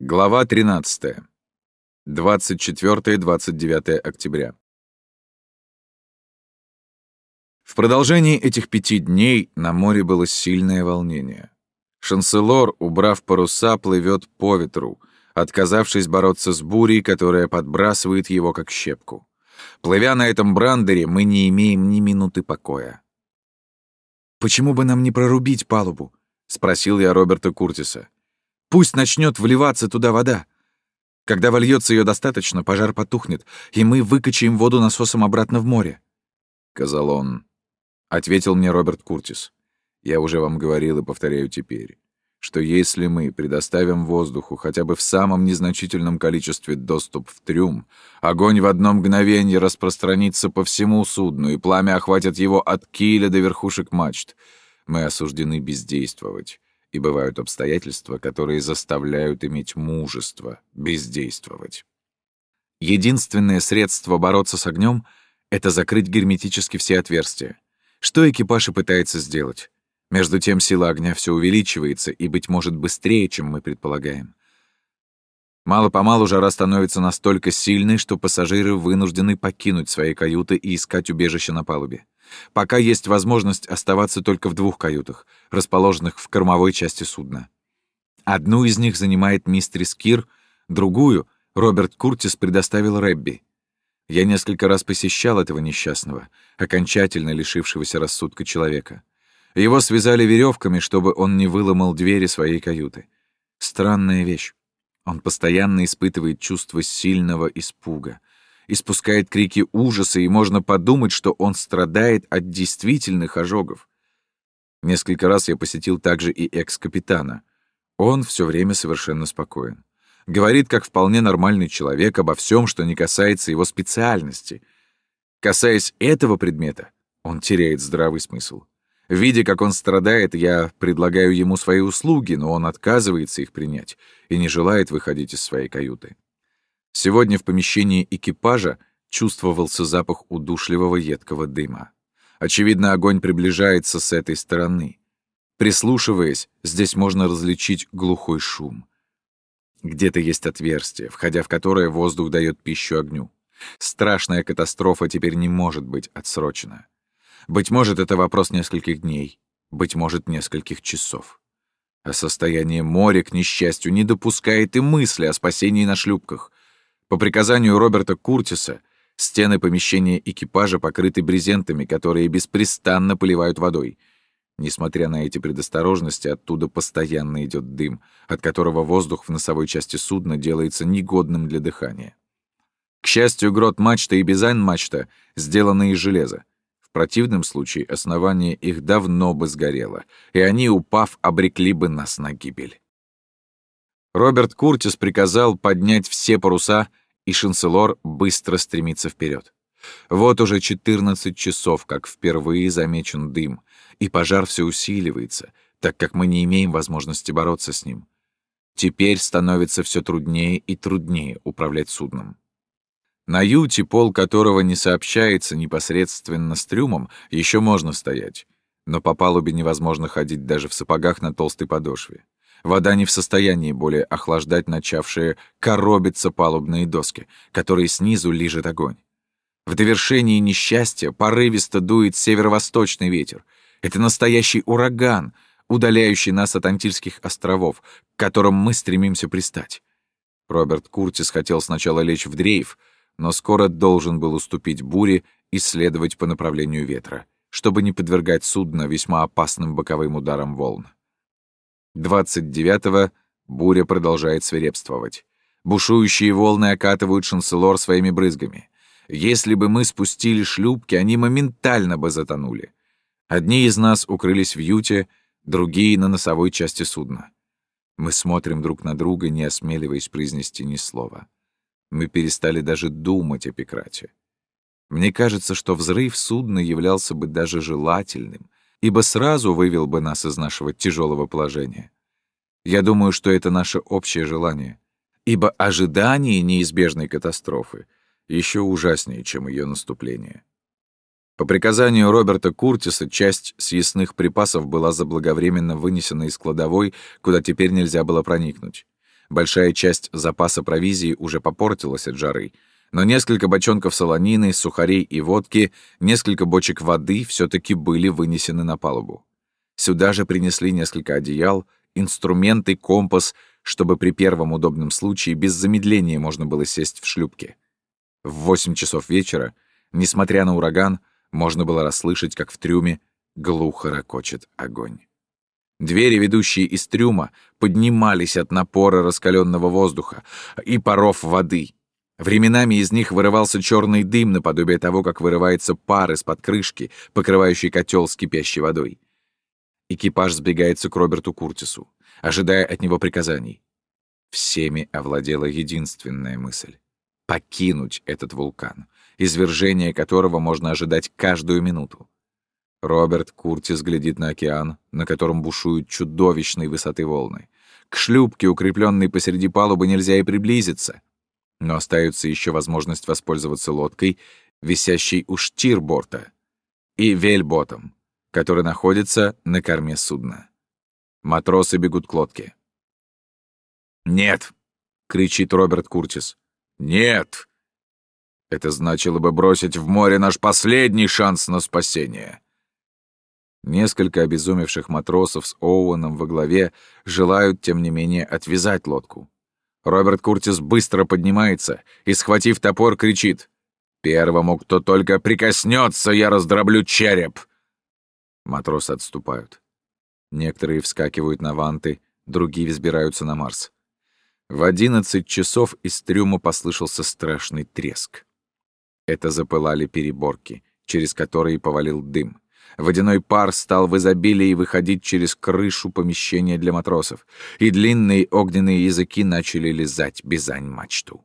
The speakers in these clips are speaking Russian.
Глава 13. 24-29 октября. В продолжении этих пяти дней на море было сильное волнение. Шанселор, убрав паруса, плывет по ветру, отказавшись бороться с бурей, которая подбрасывает его как щепку. Плывя на этом брандере, мы не имеем ни минуты покоя. «Почему бы нам не прорубить палубу?» — спросил я Роберта Куртиса. Пусть начнет вливаться туда вода. Когда вольется ее достаточно, пожар потухнет, и мы выкачаем воду насосом обратно в море. «Казалон», — ответил мне Роберт Куртис. «Я уже вам говорил и повторяю теперь, что если мы предоставим воздуху хотя бы в самом незначительном количестве доступ в трюм, огонь в одно мгновение распространится по всему судну, и пламя охватит его от киля до верхушек мачт. Мы осуждены бездействовать и бывают обстоятельства, которые заставляют иметь мужество бездействовать. Единственное средство бороться с огнем — это закрыть герметически все отверстия. Что экипаж и пытается сделать. Между тем сила огня все увеличивается и, быть может, быстрее, чем мы предполагаем. Мало-помалу жара становится настолько сильной, что пассажиры вынуждены покинуть свои каюты и искать убежище на палубе. Пока есть возможность оставаться только в двух каютах, расположенных в кормовой части судна. Одну из них занимает мистерис Кир, другую Роберт Куртис предоставил Рэбби. Я несколько раз посещал этого несчастного, окончательно лишившегося рассудка человека. Его связали веревками, чтобы он не выломал двери своей каюты. Странная вещь. Он постоянно испытывает чувство сильного испуга испускает крики ужаса, и можно подумать, что он страдает от действительных ожогов. Несколько раз я посетил также и экс-капитана. Он все время совершенно спокоен. Говорит, как вполне нормальный человек обо всем, что не касается его специальности. Касаясь этого предмета, он теряет здравый смысл. Видя, как он страдает, я предлагаю ему свои услуги, но он отказывается их принять и не желает выходить из своей каюты. Сегодня в помещении экипажа чувствовался запах удушливого едкого дыма. Очевидно, огонь приближается с этой стороны. Прислушиваясь, здесь можно различить глухой шум. Где-то есть отверстие, входя в которое воздух дает пищу огню. Страшная катастрофа теперь не может быть отсрочена. Быть может, это вопрос нескольких дней, быть может, нескольких часов. А состояние моря, к несчастью, не допускает и мысли о спасении на шлюпках. По приказанию Роберта Куртиса стены помещения экипажа покрыты брезентами, которые беспрестанно поливают водой. Несмотря на эти предосторожности, оттуда постоянно идет дым, от которого воздух в носовой части судна делается негодным для дыхания. К счастью, грот мачта и бизань мачта сделаны из железа. В противном случае основание их давно бы сгорело, и они, упав, обрекли бы нас на гибель. Роберт Куртис приказал поднять все паруса, и Шанселор быстро стремится вперед. Вот уже 14 часов, как впервые замечен дым, и пожар все усиливается, так как мы не имеем возможности бороться с ним. Теперь становится все труднее и труднее управлять судном. На юте, пол которого не сообщается непосредственно с трюмом, еще можно стоять, но по палубе невозможно ходить даже в сапогах на толстой подошве. Вода не в состоянии более охлаждать начавшие коробиться палубные доски, которые снизу лижет огонь. В довершении несчастья порывисто дует северо-восточный ветер. Это настоящий ураган, удаляющий нас от Антильских островов, к которым мы стремимся пристать. Роберт Куртис хотел сначала лечь в дрейф, но скоро должен был уступить буре и следовать по направлению ветра, чтобы не подвергать судно весьма опасным боковым ударам волн. 29-го буря продолжает свирепствовать. Бушующие волны окатывают шанселор своими брызгами. Если бы мы спустили шлюпки, они моментально бы затонули. Одни из нас укрылись в юте, другие — на носовой части судна. Мы смотрим друг на друга, не осмеливаясь произнести ни слова. Мы перестали даже думать о Пекрате. Мне кажется, что взрыв судна являлся бы даже желательным, ибо сразу вывел бы нас из нашего тяжелого положения. Я думаю, что это наше общее желание, ибо ожидание неизбежной катастрофы еще ужаснее, чем ее наступление. По приказанию Роберта Куртиса часть съестных припасов была заблаговременно вынесена из кладовой, куда теперь нельзя было проникнуть. Большая часть запаса провизии уже попортилась от жары, но несколько бочонков солонины, сухарей и водки, несколько бочек воды все таки были вынесены на палубу. Сюда же принесли несколько одеял, инструменты, компас, чтобы при первом удобном случае без замедления можно было сесть в шлюпке. В восемь часов вечера, несмотря на ураган, можно было расслышать, как в трюме глухо ракочет огонь. Двери, ведущие из трюма, поднимались от напора раскаленного воздуха и паров воды. Временами из них вырывался черный дым, наподобие того, как вырывается пар из-под крышки, покрывающий котел с кипящей водой. Экипаж сбегается к Роберту Куртису, ожидая от него приказаний. Всеми овладела единственная мысль — покинуть этот вулкан, извержение которого можно ожидать каждую минуту. Роберт Куртис глядит на океан, на котором бушуют чудовищной высоты волны. К шлюпке, укрепленной посреди палубы, нельзя и приблизиться. Но остается еще возможность воспользоваться лодкой, висящей у штирборта, и вельботом, который находится на корме судна. Матросы бегут к лодке. «Нет!» — кричит Роберт Куртис. «Нет!» Это значило бы бросить в море наш последний шанс на спасение. Несколько обезумевших матросов с Оуэном во главе желают, тем не менее, отвязать лодку. Роберт Куртис быстро поднимается и, схватив топор, кричит «Первому, кто только прикоснется, я раздроблю череп!» Матросы отступают. Некоторые вскакивают на ванты, другие взбираются на Марс. В одиннадцать часов из трюма послышался страшный треск. Это запылали переборки, через которые повалил дым. Водяной пар стал в изобилии выходить через крышу помещения для матросов, и длинные огненные языки начали лизать бизань-мачту.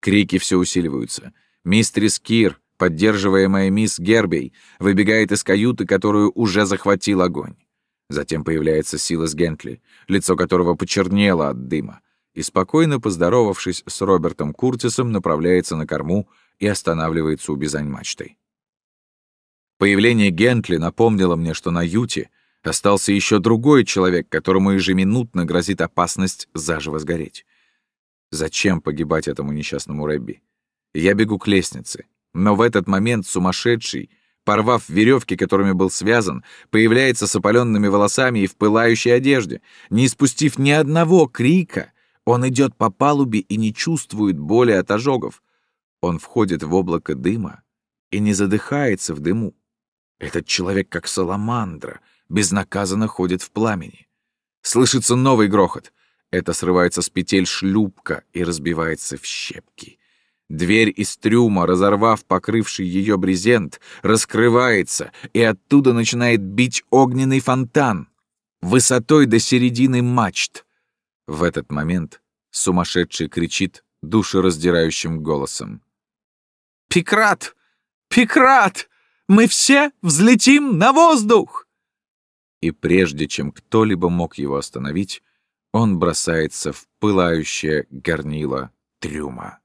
Крики все усиливаются. Мистерис Кир, поддерживаемая мисс Гербей, выбегает из каюты, которую уже захватил огонь. Затем появляется Силас Гентли, лицо которого почернело от дыма, и, спокойно поздоровавшись с Робертом Куртисом, направляется на корму и останавливается у бизань-мачтой. Появление Гентли напомнило мне, что на Юте остался еще другой человек, которому ежеминутно грозит опасность заживо сгореть. Зачем погибать этому несчастному Рэбби? Я бегу к лестнице, но в этот момент сумасшедший, порвав веревки, которыми был связан, появляется с опаленными волосами и в пылающей одежде. Не испустив ни одного крика, он идет по палубе и не чувствует боли от ожогов. Он входит в облако дыма и не задыхается в дыму. Этот человек, как саламандра, безнаказанно ходит в пламени. Слышится новый грохот. Это срывается с петель шлюпка и разбивается в щепки. Дверь из трюма, разорвав покрывший ее брезент, раскрывается, и оттуда начинает бить огненный фонтан, высотой до середины мачт. В этот момент сумасшедший кричит душераздирающим голосом. «Пикрат! Пикрат! Мы все взлетим на воздух!» И прежде чем кто-либо мог его остановить, он бросается в пылающее горнило трюма.